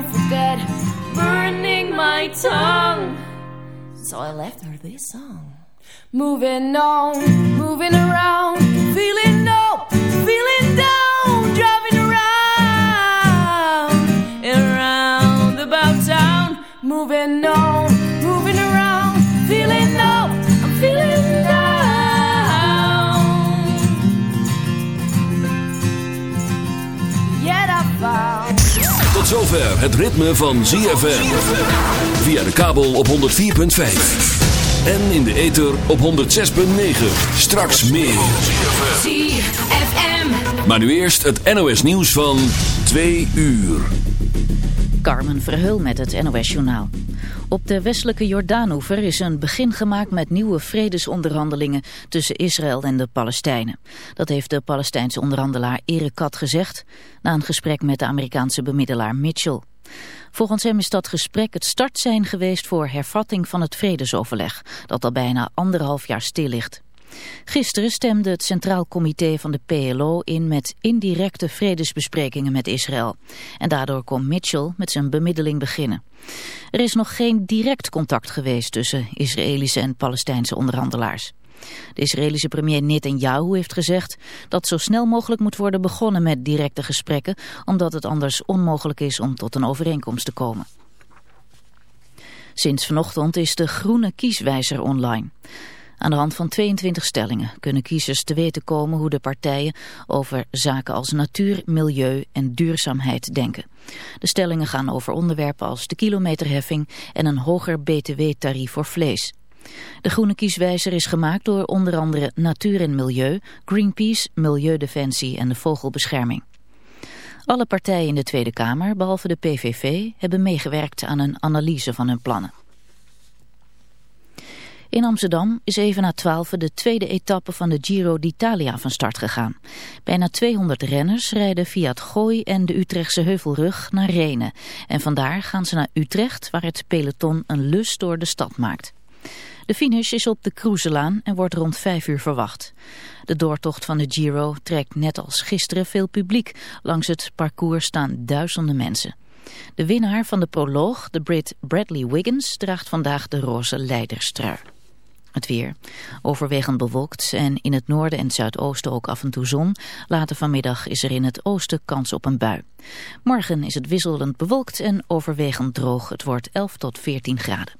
never forget burning my tongue. So I left her this song. Moving on, moving around, het ritme van ZFM. Via de kabel op 104.5. En in de ether op 106.9. Straks meer. ZFM. Maar nu eerst het NOS nieuws van 2 uur. Carmen Verheul met het NOS Journaal. Op de westelijke Jordaanoever is een begin gemaakt met nieuwe vredesonderhandelingen tussen Israël en de Palestijnen. Dat heeft de Palestijnse onderhandelaar Erik Kat gezegd na een gesprek met de Amerikaanse bemiddelaar Mitchell. Volgens hem is dat gesprek het startsein geweest voor hervatting van het vredesoverleg, dat al bijna anderhalf jaar stil ligt. Gisteren stemde het Centraal Comité van de PLO in met indirecte vredesbesprekingen met Israël. En daardoor kon Mitchell met zijn bemiddeling beginnen. Er is nog geen direct contact geweest tussen Israëlische en Palestijnse onderhandelaars. De Israëlische premier Netanyahu heeft gezegd dat zo snel mogelijk moet worden begonnen met directe gesprekken, omdat het anders onmogelijk is om tot een overeenkomst te komen. Sinds vanochtend is de groene kieswijzer online. Aan de hand van 22 stellingen kunnen kiezers te weten komen hoe de partijen over zaken als natuur, milieu en duurzaamheid denken. De stellingen gaan over onderwerpen als de kilometerheffing en een hoger btw-tarief voor vlees. De groene kieswijzer is gemaakt door onder andere Natuur en Milieu, Greenpeace, Milieudefensie en de Vogelbescherming. Alle partijen in de Tweede Kamer, behalve de PVV, hebben meegewerkt aan een analyse van hun plannen. In Amsterdam is even na twaalf de tweede etappe van de Giro d'Italia van start gegaan. Bijna 200 renners rijden via het Gooi en de Utrechtse Heuvelrug naar Renen. En vandaar gaan ze naar Utrecht, waar het peloton een lus door de stad maakt. De finish is op de Cruiselaan en wordt rond vijf uur verwacht. De doortocht van de Giro trekt net als gisteren veel publiek. Langs het parcours staan duizenden mensen. De winnaar van de proloog, de Brit Bradley Wiggins, draagt vandaag de roze leiderstrui. Het weer. Overwegend bewolkt en in het noorden en zuidoosten ook af en toe zon. Later vanmiddag is er in het oosten kans op een bui. Morgen is het wisselend bewolkt en overwegend droog. Het wordt 11 tot 14 graden.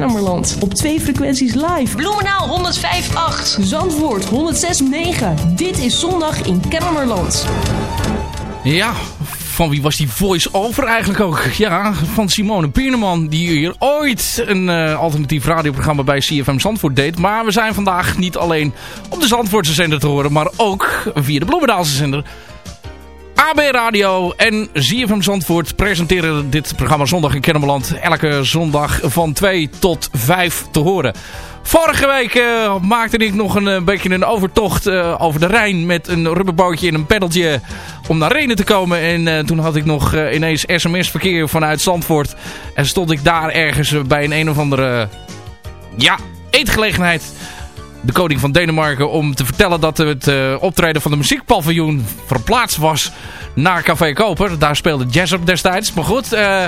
Kennemerland. Op twee frequenties live. Bloemenaal 105.8. Zandvoort 106.9. Dit is zondag in Kennemerland. Ja, van wie was die voice-over eigenlijk ook? Ja, van Simone Pierneman, die hier ooit een uh, alternatief radioprogramma bij CFM Zandvoort deed. Maar we zijn vandaag niet alleen op de Zandvoortse zender te horen, maar ook via de Bloemendaalse zender. AB Radio en ZFM Zandvoort presenteren dit programma Zondag in Kennemerland. Elke zondag van 2 tot 5 te horen. Vorige week uh, maakte ik nog een, een beetje een overtocht uh, over de Rijn met een rubberbootje en een peddeltje om naar Renen te komen. En toen had ik nog ineens sms-verkeer vanuit Zandvoort. En stond ik daar ergens bij een een of andere ja, eetgelegenheid de koning van Denemarken om te vertellen dat het uh, optreden van de muziekpaviljoen verplaatst was naar Café Koper. Daar speelde jazz op destijds. Maar goed, uh,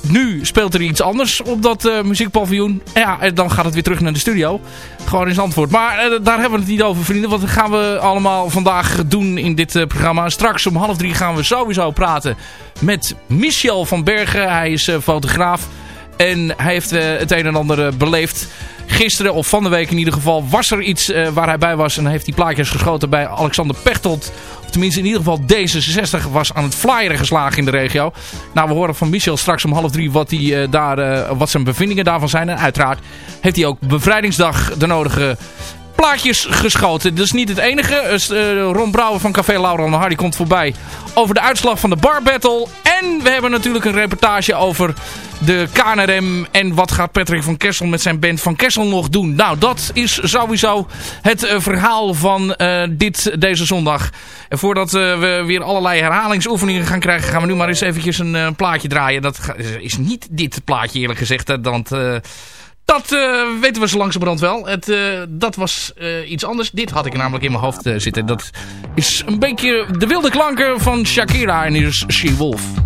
nu speelt er iets anders op dat uh, muziekpaviljoen. Ja, en dan gaat het weer terug naar de studio. Gewoon in antwoord. Maar daar hebben we het niet over, vrienden. Dat gaan we allemaal vandaag doen in dit programma. Straks om half drie gaan we sowieso praten met Michel van Bergen. Hij is fotograaf. En hij heeft het een en ander beleefd gisteren, of van de week in ieder geval, was er iets uh, waar hij bij was. En heeft die plaatjes geschoten bij Alexander Pechtold. Of tenminste in ieder geval D66 was aan het flyeren geslagen in de regio. Nou, we horen van Michel straks om half drie wat, die, uh, daar, uh, wat zijn bevindingen daarvan zijn. En uiteraard heeft hij ook bevrijdingsdag de nodige plaatjes geschoten. Dat is niet het enige. Uh, Ron Brouwer van Café Laura en Hardy komt voorbij over de uitslag van de bar battle. En we hebben natuurlijk een reportage over de KNRM. En wat gaat Patrick van Kessel met zijn band van Kessel nog doen? Nou, dat is sowieso het uh, verhaal van dit, deze zondag. En voordat we weer allerlei herhalingsoefeningen gaan krijgen... gaan we nu maar eens eventjes een plaatje draaien. Dat is niet dit plaatje eerlijk gezegd. Dat uh, weten we zo langzamerhand wel. Het, uh, dat was uh, iets anders. Dit had ik namelijk in mijn hoofd zitten. Dat is een beetje de wilde klanken van Shakira en hier is She Wolf.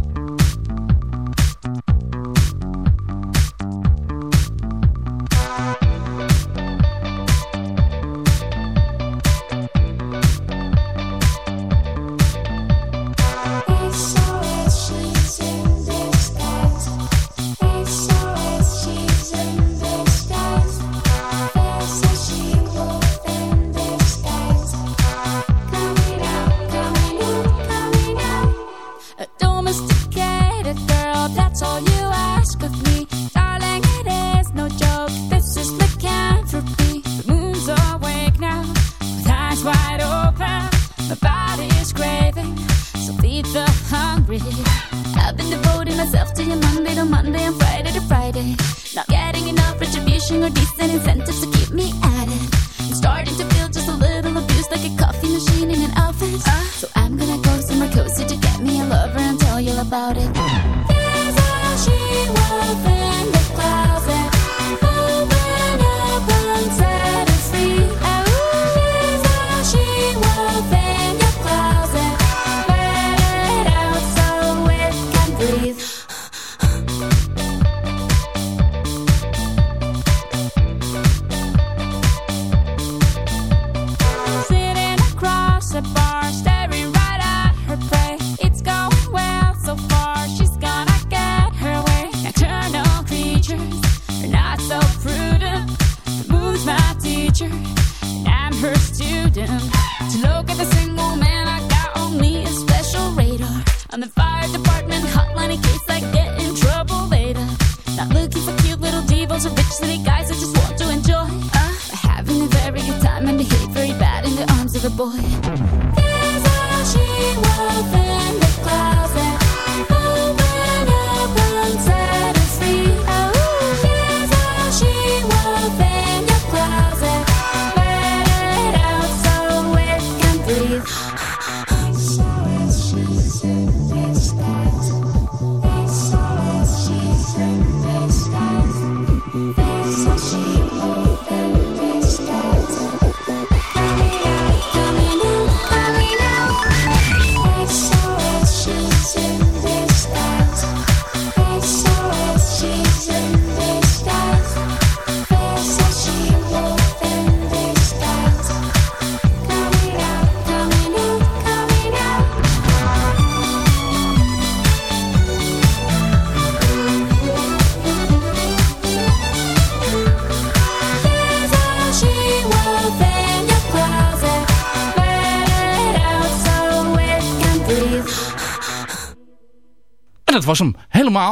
Not looking for cute little devils or rich, city guys I just want to enjoy. Uh, having a very good time and behave very bad in the arms of a boy.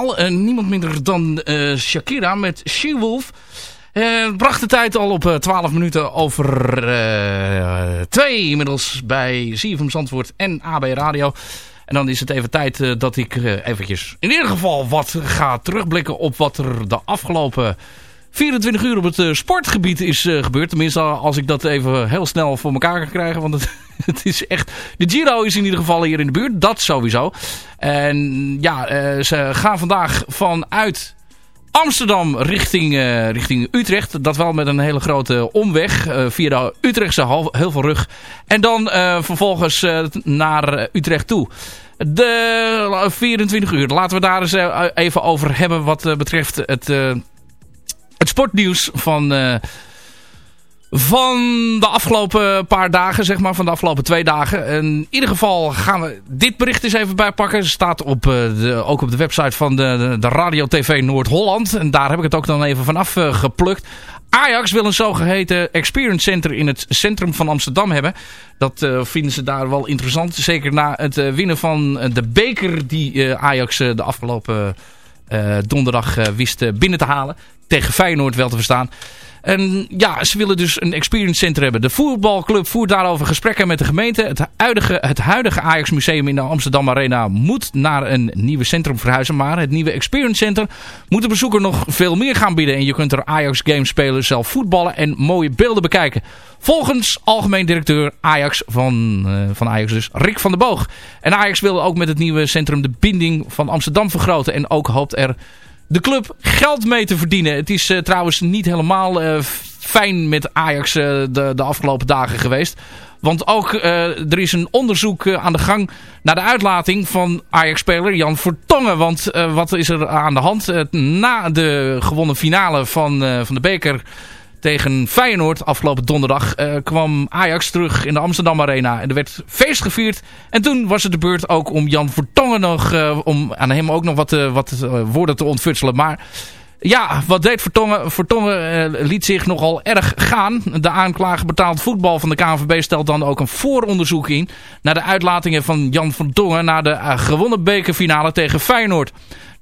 Hem helemaal. niemand minder dan Shakira met She-Wolf. bracht de tijd al op 12 minuten over twee inmiddels bij CFM Zandvoort en AB Radio. En dan is het even tijd dat ik eventjes in ieder geval wat ga terugblikken op wat er de afgelopen 24 uur op het uh, sportgebied is uh, gebeurd. Tenminste, als ik dat even heel snel voor elkaar kan krijgen. Want het, het, is echt... De Giro is in ieder geval hier in de buurt. Dat sowieso. En ja, uh, ze gaan vandaag vanuit Amsterdam richting, richting Utrecht. Dat wel met een hele grote omweg. via de Utrechtse heel veel rug. En dan vervolgens naar Utrecht toe. De 24 uur. Laten we daar eens even over hebben wat betreft het sportnieuws van, uh, van de afgelopen paar dagen, zeg maar, van de afgelopen twee dagen. in ieder geval gaan we dit bericht eens even bijpakken. Het staat op, uh, de, ook op de website van de, de, Radio TV Noord-Holland. En daar heb ik het ook dan even vanaf uh, geplukt. Ajax wil een zogeheten experience center in het centrum van Amsterdam hebben. Dat vinden ze daar wel interessant. Zeker na het winnen van de beker die Ajax de afgelopen donderdag wist binnen te halen tegen Feyenoord wel te verstaan. En ja, ze willen dus een experience center hebben. De voetbalclub voert daarover gesprekken met de gemeente. Het huidige, het huidige Ajax Museum in de Amsterdam Arena moet naar een nieuwe centrum verhuizen. Maar het nieuwe experience center moet de bezoeker nog veel meer gaan bieden. En je kunt er Ajax games spelen, zelf voetballen en mooie beelden bekijken. Volgens algemeen directeur Ajax van, uh, van Ajax dus, Rick van der Boog. En Ajax wil ook met het nieuwe centrum de binding van Amsterdam vergroten. En ook hoopt er de club geld mee te verdienen. Het is uh, trouwens niet helemaal uh, fijn met Ajax uh, de, de afgelopen dagen geweest. Want ook er is een onderzoek aan de gang naar de uitlating van Ajax-speler Jan Vertongen. Want wat is er aan de hand? na de gewonnen finale van, van de beker tegen Feyenoord afgelopen donderdag uh, kwam Ajax terug in de Amsterdam Arena. En er werd feest gevierd. En toen was het de beurt ook om Jan Vertongen nog, uh, om aan hem ook nog wat, uh, wat woorden te ontfutselen. Maar ja, wat deed Vertongen? Vertongen liet zich nogal erg gaan. De aanklager betaald voetbal van de KNVB stelt dan ook een vooronderzoek in... naar de uitlatingen van Jan Vertongen na de gewonnen bekerfinale tegen Feyenoord.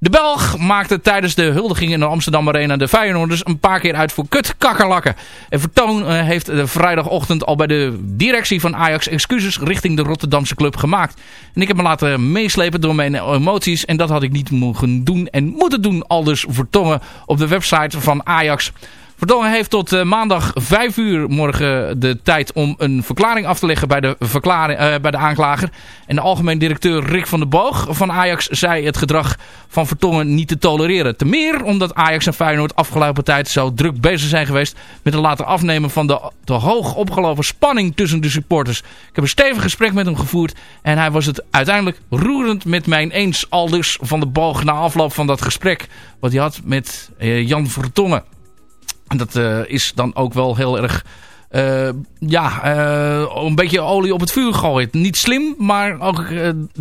De Belg maakte tijdens de huldiging in de Amsterdam Arena de Feyenoorders een paar keer uit voor kutkakkerlakken. En Vertoon uh, heeft vrijdagochtend al bij de directie van Ajax excuses richting de Rotterdamse club gemaakt. En ik heb me laten meeslepen door mijn emoties en dat had ik niet mogen doen en moeten doen. Aldus Vertongen op de website van Ajax. Verdongen heeft tot uh, maandag 5 uur morgen de tijd om een verklaring af te leggen bij de, verklaring, uh, bij de aanklager. En de algemeen directeur Rick van der Boog van Ajax zei het gedrag van Vertongen niet te tolereren. Te meer omdat Ajax en Feyenoord afgelopen tijd zo druk bezig zijn geweest met het laten afnemen van de te hoog opgelopen spanning tussen de supporters. Ik heb een stevig gesprek met hem gevoerd en hij was het uiteindelijk roerend met mijn eens aldus van de Boog na afloop van dat gesprek wat hij had met uh, Jan Vertongen. En dat uh, is dan ook wel heel erg... Uh, ja, uh, een beetje olie op het vuur gooien. Niet slim, maar ook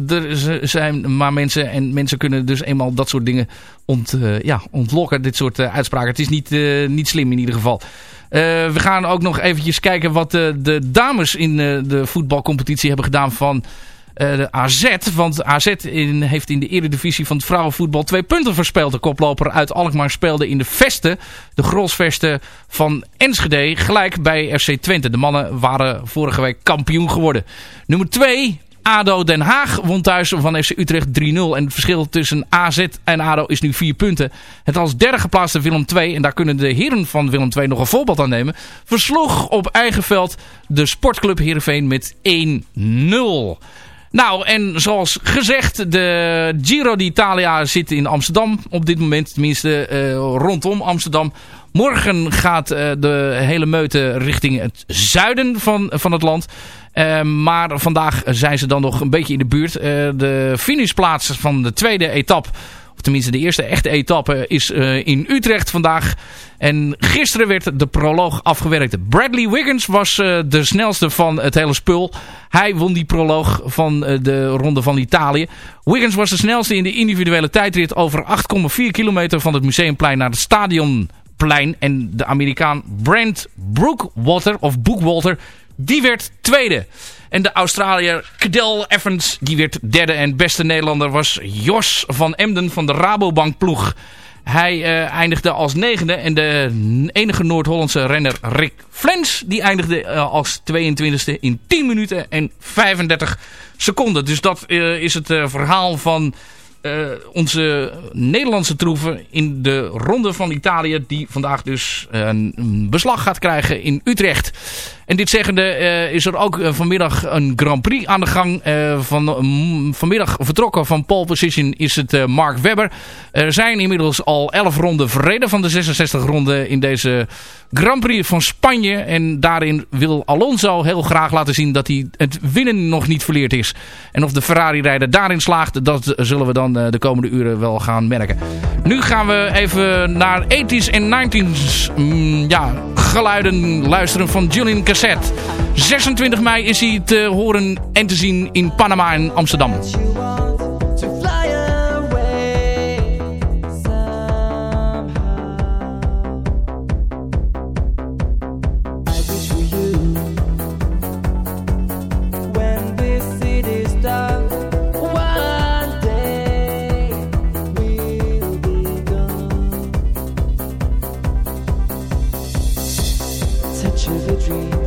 er zijn maar mensen en mensen kunnen dus eenmaal dat soort dingen ont, ja, ontlokken. Dit soort uitspraken. Het is niet, niet slim in ieder geval. we gaan ook nog eventjes kijken wat de dames in de voetbalcompetitie hebben gedaan van de AZ. Want AZ heeft in de eredivisie van het vrouwenvoetbal twee punten verspeeld. De koploper uit Alkmaar speelde in de Vesten, de Grolsvesten van Enschede, gelijk bij FC Twente. De mannen waren vorige week kampioen geworden. Nummer 2, ADO Den Haag won thuis van FC Utrecht 3-0. En het verschil tussen AZ en ADO is nu 4 punten. Het als derde geplaatste Willem II, en daar kunnen de heren van Willem II nog een voorbeeld aan nemen, versloeg op eigen veld de sportclub Heerenveen met 1-0. Nou, en zoals gezegd, de Giro d'Italia zit in Amsterdam op dit moment. Tenminste, uh, rondom Amsterdam. Morgen gaat uh, de hele meute richting het zuiden van, van het land. Uh, maar vandaag zijn ze dan nog een beetje in de buurt. de finishplaats van de tweede etappe tenminste de eerste echte etappe is uh, in Utrecht vandaag. En gisteren werd de proloog afgewerkt. Bradley Wiggins was uh, de snelste van het hele spul. Hij won die proloog van uh, de Ronde van Italië. Wiggins was de snelste in de individuele tijdrit over 8,4 kilometer van het Museumplein naar het stadionplein. En de Amerikaan Brent Brookwater, of Bookwalter die werd tweede. En de Australiër Cadel Evans, die werd derde. En beste Nederlander was Jos van Emden van de Rabobank ploeg. Hij uh, eindigde als negende. En de enige Noord-Hollandse renner Rick Flens, die eindigde uh, als 22e in 10 minuten en 35 seconden. Dus dat uh, is het verhaal van uh, onze Nederlandse troeven in de ronde van Italië. Die vandaag dus een beslag gaat krijgen in Utrecht. En dit zeggende uh, is er ook vanmiddag een Grand Prix aan de gang. Van, um, vanmiddag vertrokken van pole position is het Mark Webber. Er zijn inmiddels al 11 ronden verreden van de 66 ronden in deze Grand Prix van Spanje. En daarin wil Alonso heel graag laten zien dat hij het winnen nog niet verleerd is. En of de Ferrari-rijder daarin slaagt, dat zullen we dan de komende uren wel gaan merken. Nu gaan we even naar 80s en 90s mm, ja, geluiden luisteren van Julian Cassette. 26 mei is hij te horen en te zien in Panama en Amsterdam. dream.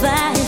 fly.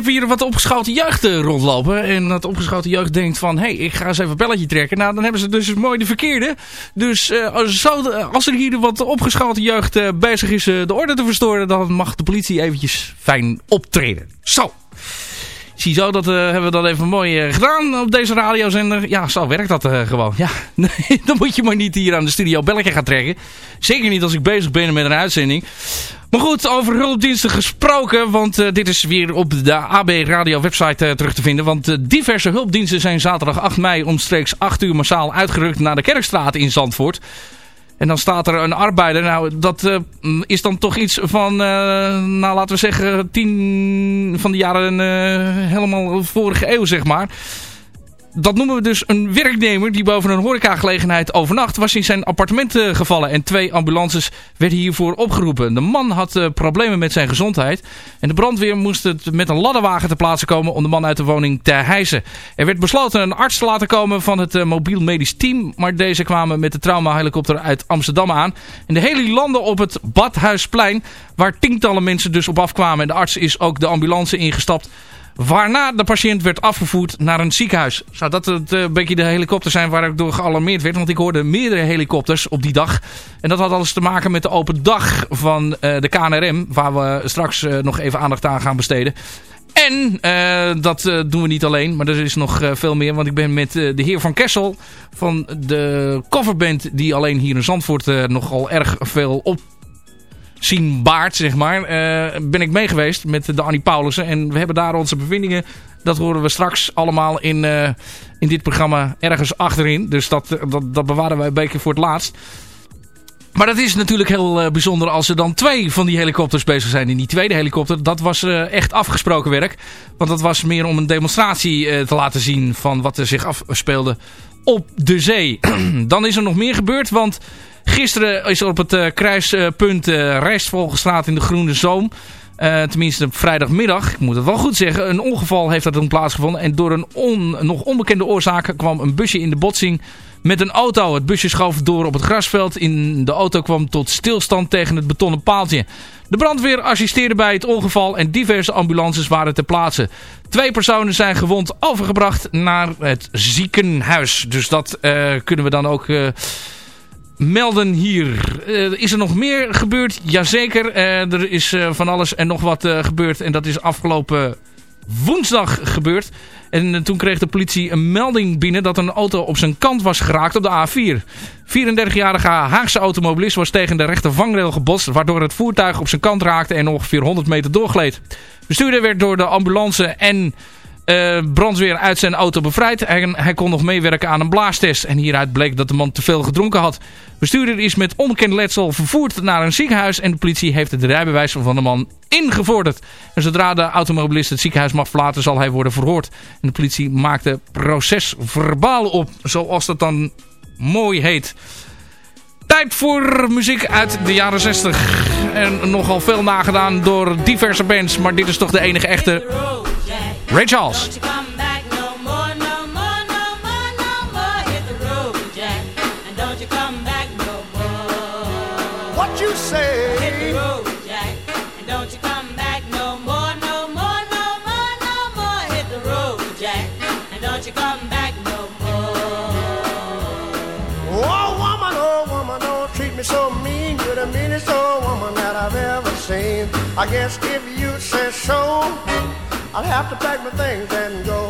Hebt hier wat opgeschoten jeugd eh, rondlopen. En dat opgeschoten jeugd denkt van... hé, hey, ik ga eens even een belletje trekken. Nou, dan hebben ze dus mooi de verkeerde. Dus uh, als, als, er hier wat opgeschoten jeugd uh, bezig is de orde te verstoren... dan mag de politie eventjes fijn optreden. Zo. Ziezo, dat hebben we dan even mooi gedaan op deze radiozender. Ja, zo werkt dat gewoon. Ja, dan moet je maar niet hier aan de studio belletje gaan trekken. Zeker niet als ik bezig ben met een uitzending. Maar goed, over hulpdiensten gesproken, want uh, dit is weer op de AB Radio website uh, terug te vinden. Want uh, diverse hulpdiensten zijn zaterdag 8 mei omstreeks 8 uur massaal uitgerukt naar de Kerkstraat in Zandvoort. En dan staat er een arbeider, nou dat is dan toch iets van, nou laten we zeggen, tien van de jaren helemaal vorige eeuw zeg maar dat noemen we dus een werknemer die boven een horecagelegenheid overnacht was in zijn appartement uh, gevallen. En twee ambulances werden hiervoor opgeroepen. De man had uh, problemen met zijn gezondheid. En de brandweer moest het met een ladderwagen te plaatsen komen om de man uit de woning te hijsen. Er werd besloten een arts te laten komen van het uh, mobiel medisch team. Maar deze kwamen met de traumahelikopter uit Amsterdam aan. En de heli landde op het Badhuisplein waar tientallen mensen dus op afkwamen. En de arts is ook de ambulance ingestapt Waarna de patiënt werd afgevoerd naar een ziekenhuis. Zou dat het, uh, een beetje de helikopter zijn waar ik door gealarmeerd werd? Want ik hoorde meerdere helikopters op die dag. En dat had alles te maken met de open dag van uh, de KNRM. Waar we straks uh, nog even aandacht aan gaan besteden. En dat doen we niet alleen, maar er is nog veel meer. Want ik ben met de heer Van Kessel van de coverband die alleen hier in Zandvoort nogal erg veel op zien baard, zeg maar, uh, ben ik mee geweest met de Annie Paulussen. En we hebben daar onze bevindingen. Dat horen we straks allemaal in, uh, in dit programma ergens achterin. Dus dat, dat, dat bewaren wij een beetje voor het laatst. Maar dat is natuurlijk heel bijzonder als er dan twee van die helikopters bezig zijn. In die tweede helikopter, dat was echt afgesproken werk. Want dat was meer om een demonstratie te laten zien van wat er zich afspeelde op de zee. dan is er nog meer gebeurd, want Gisteren is er op het uh, kruispunt uh, Rijstvolgenstraat in de Groene Zoom... Uh, tenminste vrijdagmiddag, ik moet het wel goed zeggen, een ongeval heeft dat toen plaatsgevonden. En door een nog onbekende oorzaak kwam een busje in de botsing met een auto. Het busje schoof door op het grasveld. In de auto kwam tot stilstand tegen het betonnen paaltje. De brandweer assisteerde bij het ongeval en diverse ambulances waren ter plaatse. Twee personen zijn gewond overgebracht naar het ziekenhuis. Dus dat kunnen we dan ook... melden hier. Uh, is er nog meer gebeurd? Jazeker. Uh, er is uh, van alles en nog wat gebeurd. En dat is afgelopen woensdag gebeurd. En toen kreeg de politie een melding binnen dat een auto op zijn kant was geraakt op de A4. 34-jarige Haagse automobilist was tegen de rechter vangrail gebotst... waardoor het voertuig op zijn kant raakte en ongeveer 100 meter doorgleed. De bestuurder werd door de ambulance en brandweer uit zijn auto bevrijd. Hij, kon nog meewerken aan een blaastest. En hieruit bleek dat de man te veel gedronken had. Bestuurder is met onbekend letsel vervoerd naar een ziekenhuis. En de politie heeft het rijbewijs van de man ingevorderd. En zodra de automobilist het ziekenhuis mag verlaten zal hij worden verhoord. En de politie maakte procesverbaal op. Zoals dat dan mooi heet. Tijd voor muziek uit de jaren 60. En nogal veel nagedaan door diverse bands. Maar dit is toch de enige echte... Ray Charles. What you say? Hit the road, Jack, and don't you come back no more, no more, no more, no more. Hit the road, Jack, and don't you come back no more. Oh woman, oh woman, don't treat me so mean. You're the meanest old woman that I've ever seen. I guess if you say so. I'll have to pack my things and go.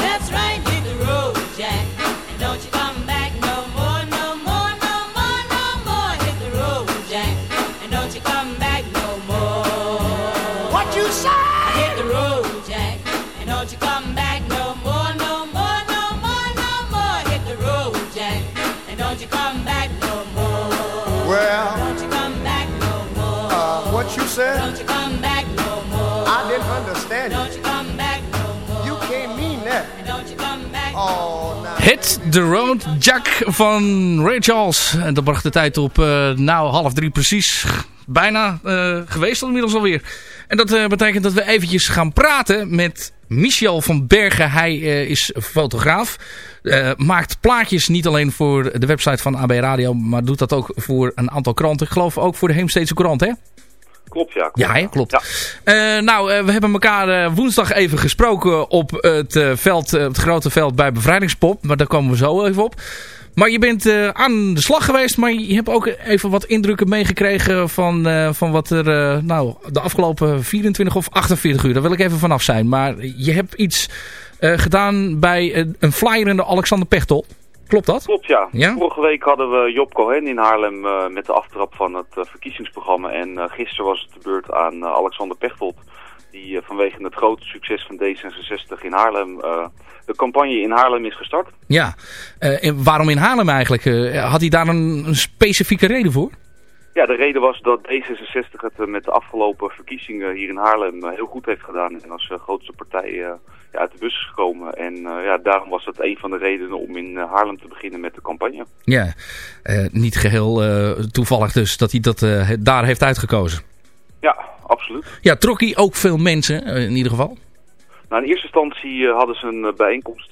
The Road Jack van Ray Charles. En dat bracht de tijd op, uh, nou half drie precies. Bijna uh, geweest inmiddels alweer. En dat uh, betekent dat we eventjes gaan praten met Michel van Bergen. Hij is fotograaf. maakt plaatjes niet alleen voor de website van AB Radio. Maar doet dat ook voor een aantal kranten. Ik geloof ook voor de Heemsteedse krant hè? Klopt, ja. Klopt. Ja, hè? klopt. Ja. Uh, nou, uh, we hebben elkaar uh, woensdag even gesproken op het, veld, het grote veld bij Bevrijdingspop. Maar daar komen we zo even op. Maar je bent aan de slag geweest, maar je hebt ook even wat indrukken meegekregen van, van wat er nou, de afgelopen 24 of 48 uur, daar wil ik even vanaf zijn. Maar je hebt iets gedaan bij een flyer in de Alexander Pechtel. Klopt dat? Klopt, ja. ja. Vorige week hadden we Job Cohen in Haarlem uh, met de aftrap van het uh, verkiezingsprogramma. En uh, gisteren was het de beurt aan Alexander Pechtold. Die vanwege het grote succes van D66 in Haarlem de campagne in Haarlem is gestart. Ja, en waarom in Haarlem eigenlijk? had hij daar een, een, specifieke reden voor? Ja, de reden was dat D66 het met de afgelopen verkiezingen hier in Haarlem heel goed heeft gedaan. En als grootste partij ja, uit de bus gekomen. En uh, ja, daarom was dat een van de redenen om in uh, Haarlem te beginnen met de campagne. Ja, uh, niet geheel toevallig dus dat hij dat daar heeft uitgekozen. Ja, absoluut. Ja, trok hij ook veel mensen in ieder geval? Nou, in eerste instantie hadden ze een bijeenkomst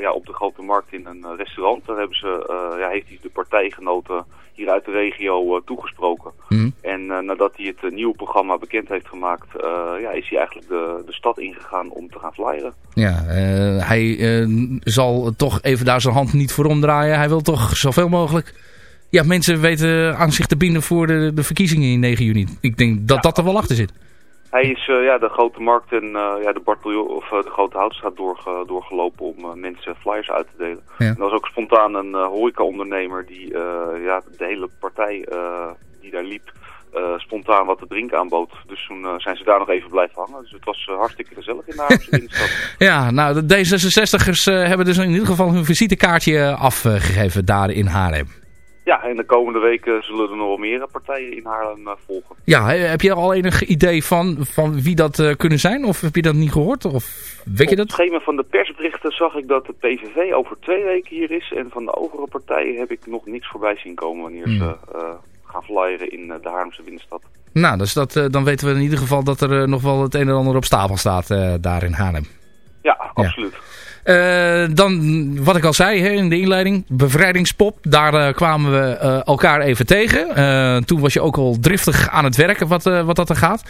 ja, op de Grote Markt in een restaurant. Daar hebben ze, ja, heeft hij de partijgenoten hier uit de regio uh, toegesproken. Mm. En uh, nadat hij het uh, nieuwe programma bekend heeft gemaakt, ja, is hij eigenlijk de, de stad ingegaan om te gaan flyeren. Ja, hij zal toch even daar zijn hand niet voor omdraaien. Hij wil toch zoveel mogelijk ja, mensen weten aan zich te binden voor de, de verkiezingen in 9 juni. Ik denk dat ja. dat er wel achter zit. Hij is uh, ja, de grote markt en uh, ja, de Bartolio of uh, de grote houtstraat doorge, doorgelopen om mensen flyers uit te delen. Ja. En er was ook spontaan een horeca-ondernemer die ja, de hele partij die daar liep spontaan wat te drinken aanbood. Dus toen zijn ze daar nog even blijven hangen. Dus het was hartstikke gezellig in de Haarlemse ja, nou de D66'ers hebben dus in ieder geval hun visitekaartje afgegeven daar in Haarlem. Ja, en de komende weken zullen er nog wel meer partijen in Haarlem uh, volgen. Ja, heb je al enig idee van, van wie dat uh, kunnen zijn? Of heb je dat niet gehoord? Of weet je dat? Op het schema van de persberichten zag ik dat de PVV over twee weken hier is. En van de overige partijen heb ik nog niks voorbij zien komen wanneer hmm. ze uh, gaan flyeren in de Haarlemse binnenstad. Nou, dus dat, dan weten we in ieder geval dat er nog wel het een en ander op stapel staat daar in Haarlem. Ja, absoluut. Ja. Uh, dan, wat ik al zei hè, in de inleiding, bevrijdingspop. Daar uh, kwamen we uh, elkaar even tegen. toen was je ook al driftig aan het werken wat, wat dat er gaat.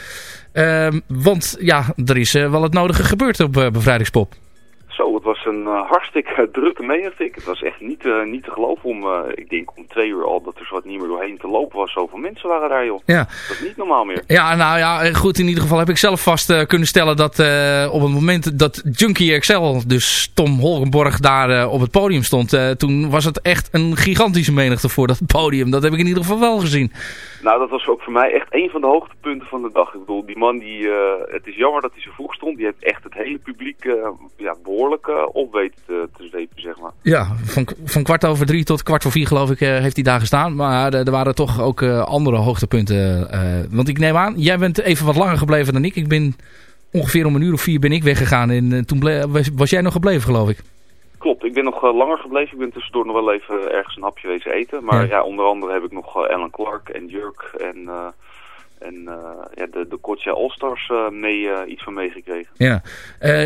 want ja, er is wel het nodige gebeurd op bevrijdingspop. Zo, het was een uh, hartstikke drukke meeting. Het was echt niet, uh, niet te geloven om, uh, ik denk om twee uur al, dat er zo wat niet meer doorheen te lopen was. Zoveel mensen waren daar, joh. Ja. Dat is niet normaal meer. Ja, nou ja, goed, in ieder geval heb ik zelf vast kunnen stellen dat op het moment dat Junkie XL, dus Tom Holkenborg, daar op het podium stond, toen was het echt een gigantische menigte voor dat podium. Dat heb ik in ieder geval wel gezien. Nou, dat was ook voor mij echt een van de hoogtepunten van de dag. Ik bedoel, die man, die, het is jammer dat hij zo vroeg stond. Die heeft echt het hele publiek ja, behoorlijk uh, op weten te, te zwepen, zeg maar. Ja, van, van kwart over drie tot kwart voor vier geloof ik uh, heeft hij daar gestaan. Maar er waren toch ook uh, andere hoogtepunten. want ik neem aan, jij bent even wat langer gebleven dan ik. Ik ben ongeveer om een uur of vier ben ik weggegaan. En toen was, was jij nog gebleven, geloof ik. Klopt, ik ben nog langer gebleven. Ik ben tussendoor nog wel even ergens een hapje wezen eten. Maar ja, ja onder andere heb ik nog Alan Clark en Jurk en... En uh, ja, de, de Kotja All-Stars uh, mee, uh, iets van meegekregen. Ja.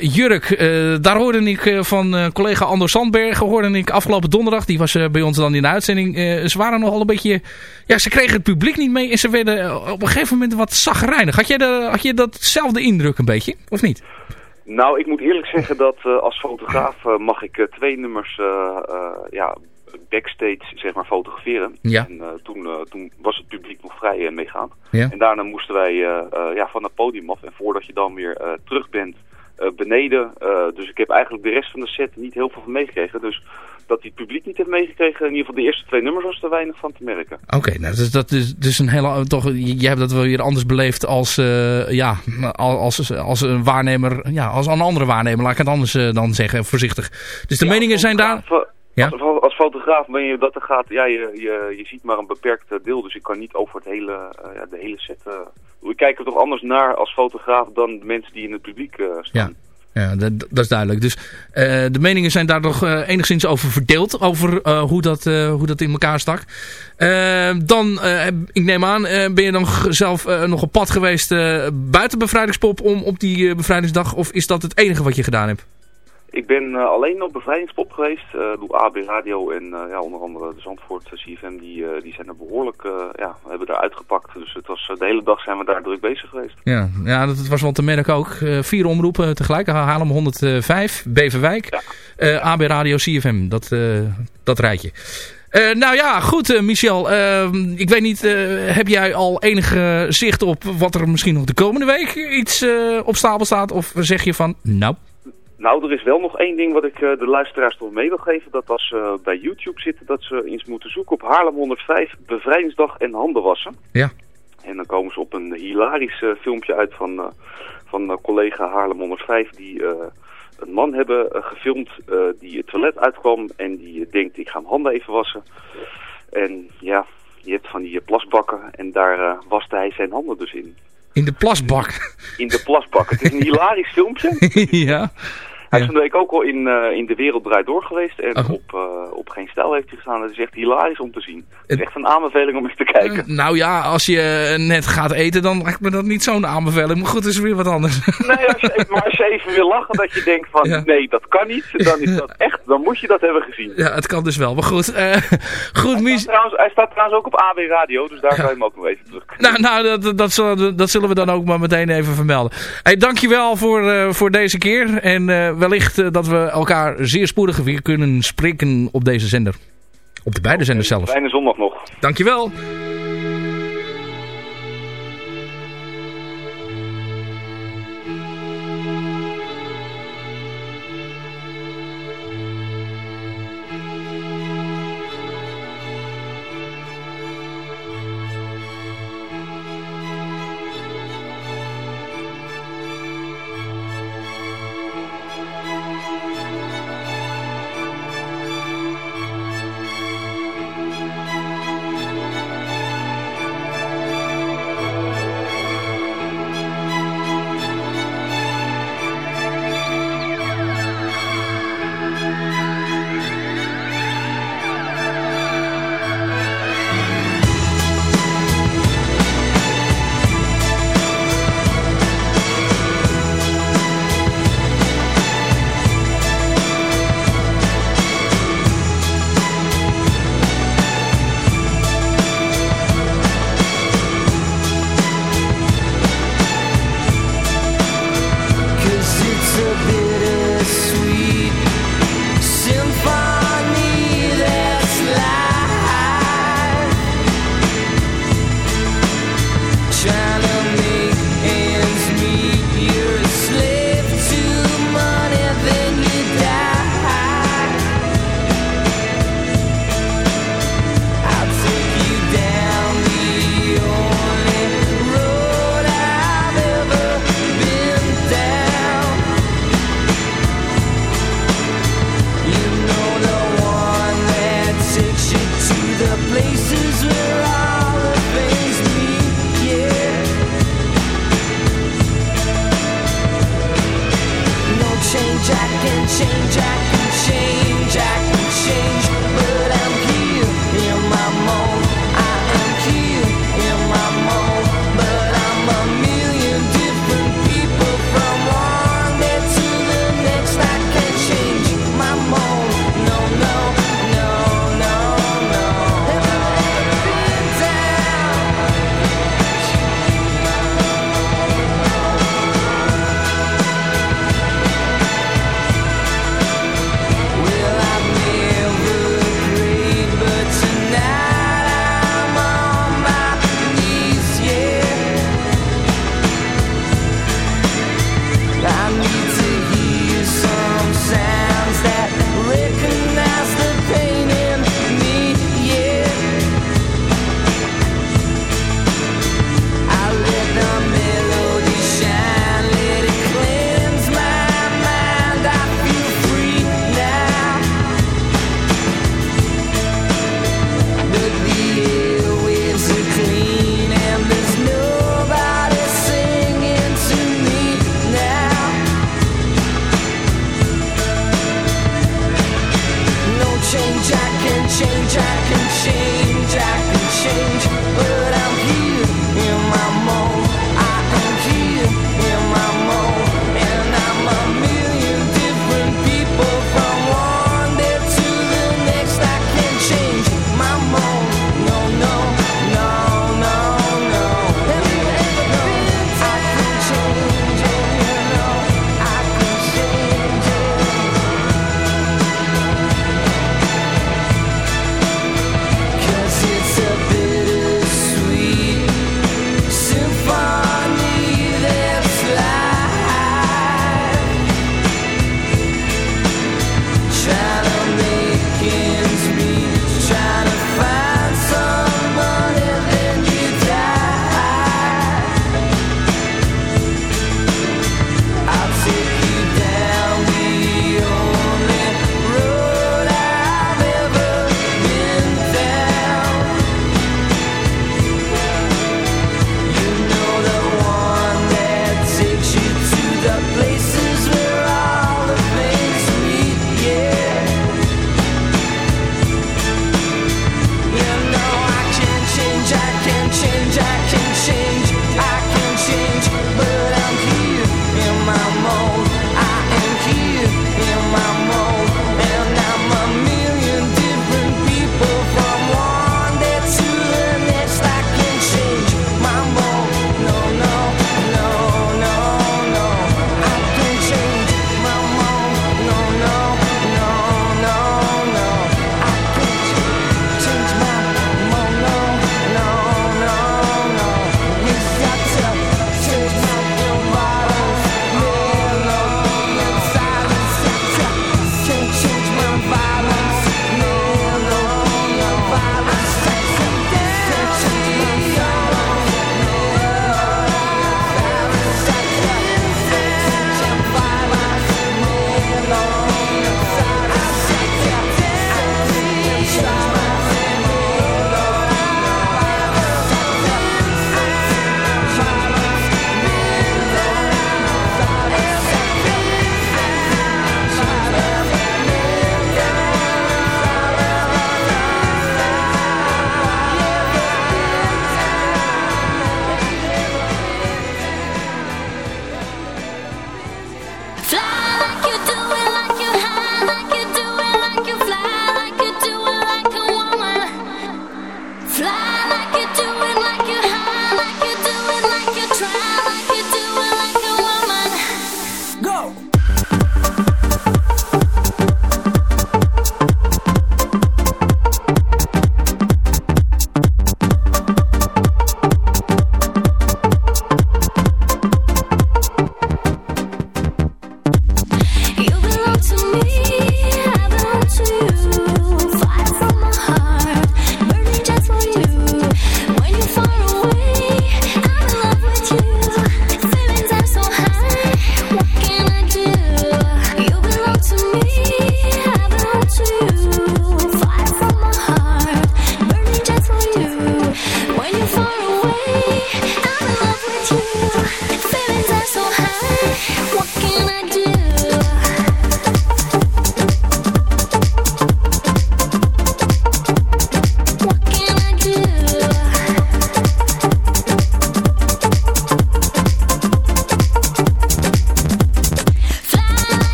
Jurk, daar hoorde ik van collega Anders Sandberg, hoorde ik afgelopen donderdag, die was bij ons dan in de uitzending, ze waren nogal een beetje, ja ze kregen het publiek niet mee en ze werden op een gegeven moment wat zagrijnig. Had jij, de, had je datzelfde indruk een beetje, of niet? Nou, ik moet eerlijk zeggen dat als fotograaf mag ik twee nummers ja, backstage zeg maar fotograferen. Ja. En uh, toen, uh, toen was het publiek nog vrij uh, meegaan. Ja. En daarna moesten wij ja, van het podium af. En voordat je dan weer terug bent beneden. dus ik heb eigenlijk de rest van de set niet heel veel van meegekregen. Dus dat die het publiek niet heeft meegekregen. In ieder geval de eerste twee nummers was er weinig van te merken. Oké, nou, dus dat is dus een hele... Toch, jij hebt dat wel weer anders beleefd als, ja, als, als een waarnemer... Ja, als een andere waarnemer, laat ik het anders dan zeggen, voorzichtig. Dus de ja, meningen zijn daar... Ja? Als, als, fotograaf ben je dat er gaat, ja, je, je, je ziet maar een beperkt deel, dus ik kan niet over het hele, uh, ja, de hele set. Uh, we kijken er toch anders naar als fotograaf dan de mensen die in het publiek staan. Ja. Ja, dat, dat, is duidelijk. Dus de meningen zijn daar nog enigszins over verdeeld. Over hoe, dat, hoe dat in elkaar stak. dan, ik neem aan, ben je dan zelf nog op pad geweest buiten bevrijdingspop om op die bevrijdingsdag? Of is dat het enige wat je gedaan hebt? Ik ben uh, alleen op bevrijdingspop geweest. Uh, door AB Radio en uh, ja, onder andere de Zandvoort CFM. Die, die zijn er behoorlijk, ja, hebben daar uitgepakt. Dus het was, de hele dag zijn we daar druk bezig geweest. Ja, ja dat was wel te merken ook. vier omroepen tegelijk. Haarlem 105, Beverwijk, ja. AB Radio CFM. Dat, dat rijtje. nou ja, goed Michel. Ik weet niet, heb jij al enige zicht op wat er misschien nog de komende week iets op stapel staat? Of zeg je van, nou... Nou, er is wel nog één ding wat ik uh, de luisteraars toch mee wil geven. Dat als ze bij YouTube zitten, dat ze eens moeten zoeken op Haarlem 105, Bevrijdingsdag en handen wassen. Ja. En dan komen ze op een hilarisch uh, filmpje uit van, van collega Haarlem 105 die een man hebben gefilmd die het toilet uitkwam en die denkt ik ga mijn handen even wassen. En ja, je hebt van die plasbakken en daar waste hij zijn handen dus in. In de plasbak? In de plasbak. Het is een hilarisch filmpje. ja. Hij is van de week ook al in, uh, in De Wereld Draait Door geweest. En oh. op, uh, op Geen Stijl heeft hij gestaan. Het is echt hilarisch om te zien. Het is echt een aanbeveling om eens te kijken. Uh, nou ja, als je net gaat eten, dan lijkt me dat niet zo'n aanbeveling. Maar goed, is weer wat anders. Nee, als je, maar als je even wil lachen dat je denkt van... Ja. Nee, dat kan niet. Dan is dat echt... Dan moet je dat hebben gezien. Ja, het kan dus wel. Maar goed. goed hij, staat trouwens, hij staat trouwens ook op AB Radio. Dus daar kan je hem ook nog even terug. Nou, nou dat, dat, zullen, dat zullen we dan ook maar meteen even vermelden. Hey, dankjewel voor, voor deze keer. En wellicht dat we elkaar zeer spoedig weer kunnen spreken op deze zender. Op de beide zenders zelfs. Fijne zondag nog. Dankjewel.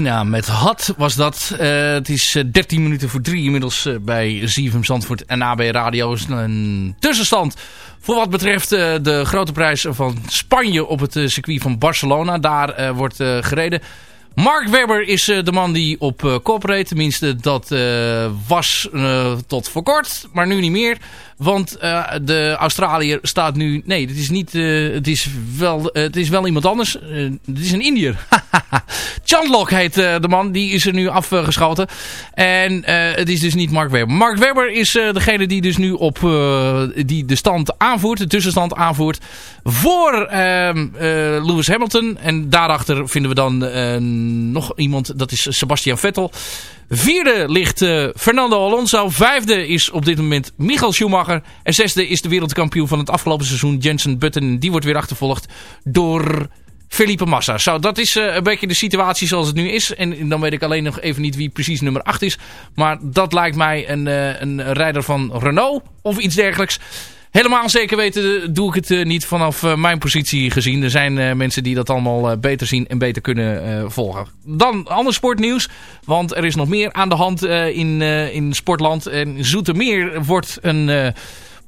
Met Had was dat. Uh, het is 13 minuten voor 3 inmiddels uh, bij ZFM Zandvoort en AB Radio. Een tussenstand voor wat betreft de grote prijs van Spanje op het circuit van Barcelona. Daar wordt gereden. Mark Webber is de man die op kop reed. Tenminste, dat was tot voor kort. Maar nu niet meer. Want de Australiër staat nu... Nee, het is, niet, het is, wel, het is wel iemand anders. het is een Indiër. Chandlock heet de man. Die is er nu afgeschoten. En het is dus niet Mark Webber. Mark Webber is degene die dus nu op die de stand aanvoert. De tussenstand aanvoert. Voor ehm, Lewis Hamilton. En daarachter vinden we dan nog iemand, dat is Sebastian Vettel. Vierde ligt uh, Fernando Alonso. Vijfde is op dit moment Michael Schumacher. En zesde is de wereldkampioen van het afgelopen seizoen, Jensen Button. Die wordt weer achtervolgd door Felipe Massa. Zo, dat is uh, een beetje de situatie zoals het nu is. En dan weet ik alleen nog even niet wie precies nummer 8 is. Maar dat lijkt mij een, uh, een rijder van Renault of iets dergelijks. Helemaal zeker weten doe ik het uh, niet vanaf uh, mijn positie gezien. Er zijn mensen die dat allemaal beter zien en beter kunnen volgen. Dan ander sportnieuws. Want er is nog meer aan de hand in, in Sportland. En Zoetermeer wordt een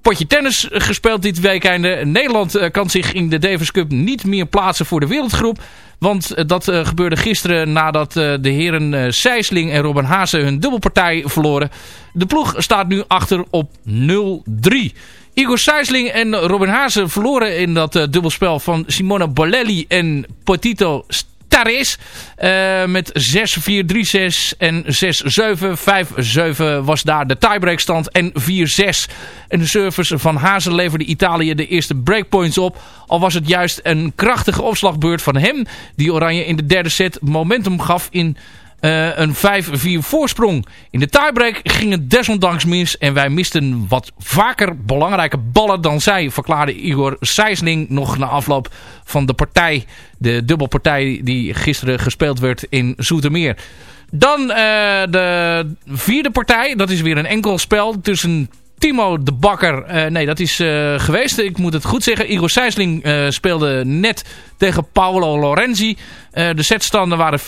potje tennis gespeeld dit weekende. Nederland kan zich in de Davis Cup niet meer plaatsen voor de wereldgroep. Want dat gebeurde gisteren nadat de heren Sijsling en Robin Haase hun dubbelpartij verloren. De ploeg staat nu achter op 0-3. Igor Sijsling en Robin Haase verloren in dat uh, dubbelspel van Simona Bolelli en Potito Staris. Uh, met 6-4, 3-6 en 6-7. 5-7 was daar de tiebreakstand en 4-6. En de service van Haase leverde Italië de eerste breakpoints op. Al was het juist een krachtige opslagbeurt van hem. Die Oranje in de derde set momentum gaf in uh, een 5-4 voorsprong. In de tiebreak ging het desondanks mis en wij misten wat vaker belangrijke ballen dan zij, verklaarde Igor Seisning nog na afloop van de partij, de dubbelpartij die gisteren gespeeld werd in Zoetermeer. Dan uh, de vierde partij, dat is weer een enkel spel tussen Timo de Bakker, uh, nee dat is uh, geweest, ik moet het goed zeggen. Igor Sijsling uh, speelde net tegen Paolo Lorenzi. de setstanden waren 4-6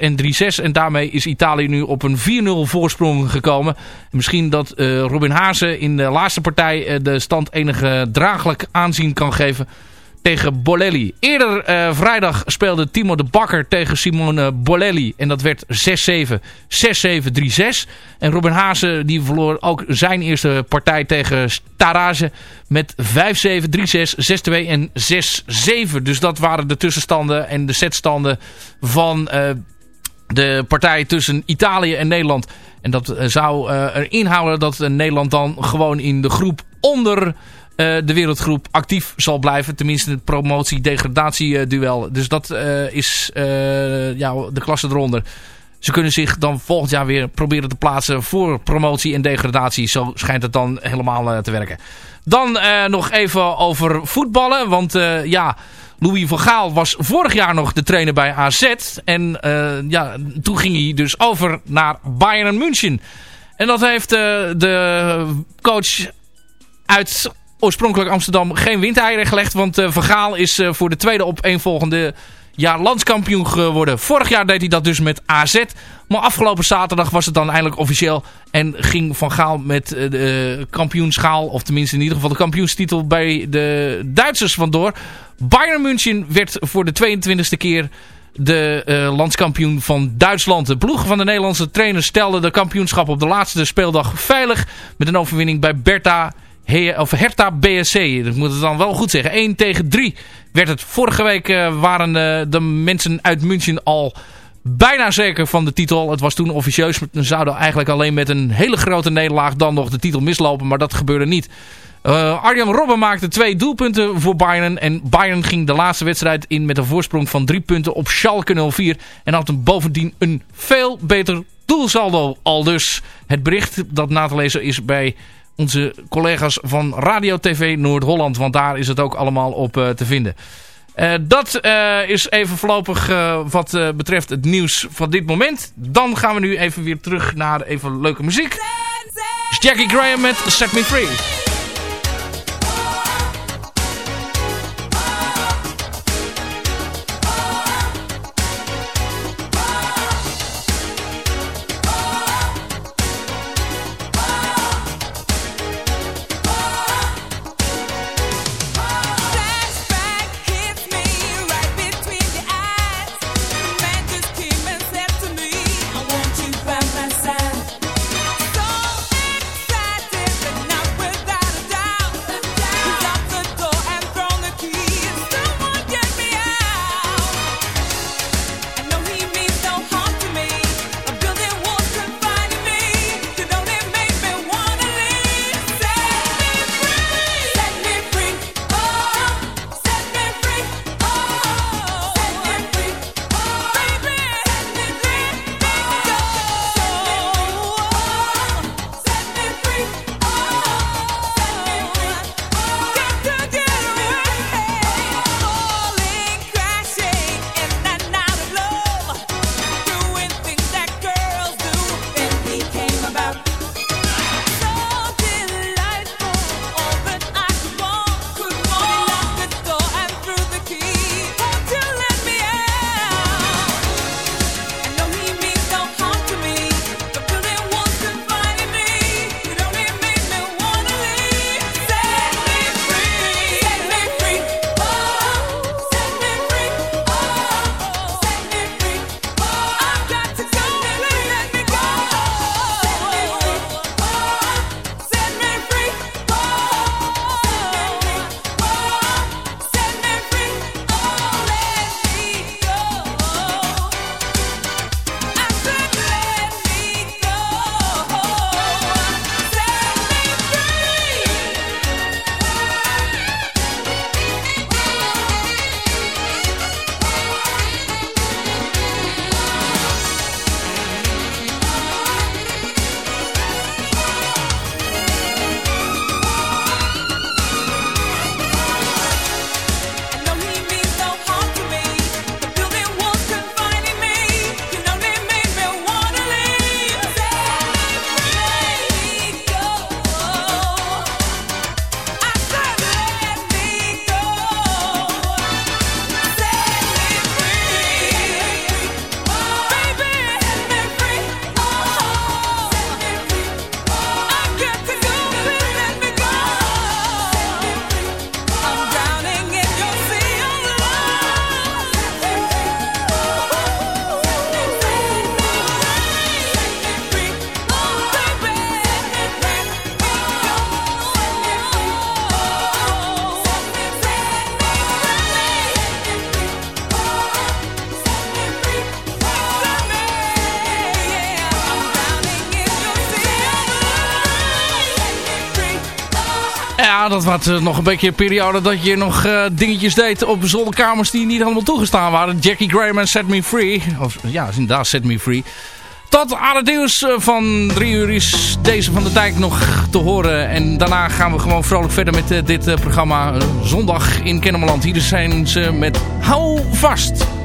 en 3-6 en daarmee is Italië nu op een 4-0 voorsprong gekomen. Misschien dat Robin Haase in de laatste partij de stand enige draaglijk aanzien kan geven tegen Bolelli. Eerder uh, vrijdag speelde Timo de Bakker tegen Simone Bolelli. En dat werd 6-7, 6-7, 3-6. En Robin Haase die verloor ook zijn eerste partij tegen Starage met 5-7, 3-6, 6-2 en 6-7. Dus dat waren de tussenstanden en de setstanden van uh, de partij tussen Italië en Nederland. En dat uh, zou erin houden dat Nederland dan gewoon in de groep onder uh, de wereldgroep actief zal blijven. Tenminste het promotie-degradatie-duel. Dus dat uh, is uh, ja, de klasse eronder. Ze kunnen zich dan volgend jaar weer proberen te plaatsen voor promotie en degradatie. Zo schijnt het dan helemaal te werken. Dan nog even over voetballen. Want ja, Louis van Gaal was vorig jaar nog de trainer bij AZ. En ja, toen ging hij dus over naar Bayern München. En dat heeft de coach uit oorspronkelijk Amsterdam geen windeieren gelegd. Want uh, Van Gaal is uh, voor de tweede op een volgende jaar landskampioen geworden. Vorig jaar deed hij dat dus met AZ. Maar afgelopen zaterdag was het dan eindelijk officieel. En ging Van Gaal met uh, de kampioenschaal, of tenminste in ieder geval de kampioenstitel bij de Duitsers vandoor. Bayern München werd voor de 22e keer de landskampioen van Duitsland. De ploeg van de Nederlandse trainer stelde de kampioenschap op de laatste speeldag veilig. Met een overwinning bij Bertha He of Hertha BSC. Dat moet het dan wel goed zeggen. 1 tegen 3 werd het. Vorige week uh, waren uh, de mensen uit München al bijna zeker van de titel. Het was toen officieus. Ze zouden eigenlijk alleen met een hele grote nederlaag dan nog de titel mislopen. Maar dat gebeurde niet. Uh, Arjan Robben maakte twee doelpunten voor Bayern. En Bayern ging de laatste wedstrijd in met een voorsprong van drie punten op Schalke 04. En had een bovendien een veel beter doelsaldo. Al dus het bericht dat na te lezen is bij onze collega's van Radio TV Noord-Holland. Want daar is het ook allemaal op uh, te vinden. Uh, dat uh, is even voorlopig wat betreft het nieuws van dit moment. Dan gaan we nu even weer terug naar even leuke muziek. Jackie Graham met Set Me Free. Ja, dat was uh, nog een beetje een periode dat je nog uh, dingetjes deed op zolderkamers die niet helemaal toegestaan waren. Jackie Graham en Set Me Free. Of ja, inderdaad Set Me Free. Tot aan het nieuws van drie uur is deze van de dijk nog te horen. En daarna gaan we gewoon vrolijk verder met dit programma Zondag in Kennemerland. Hier zijn ze met Hou Vast.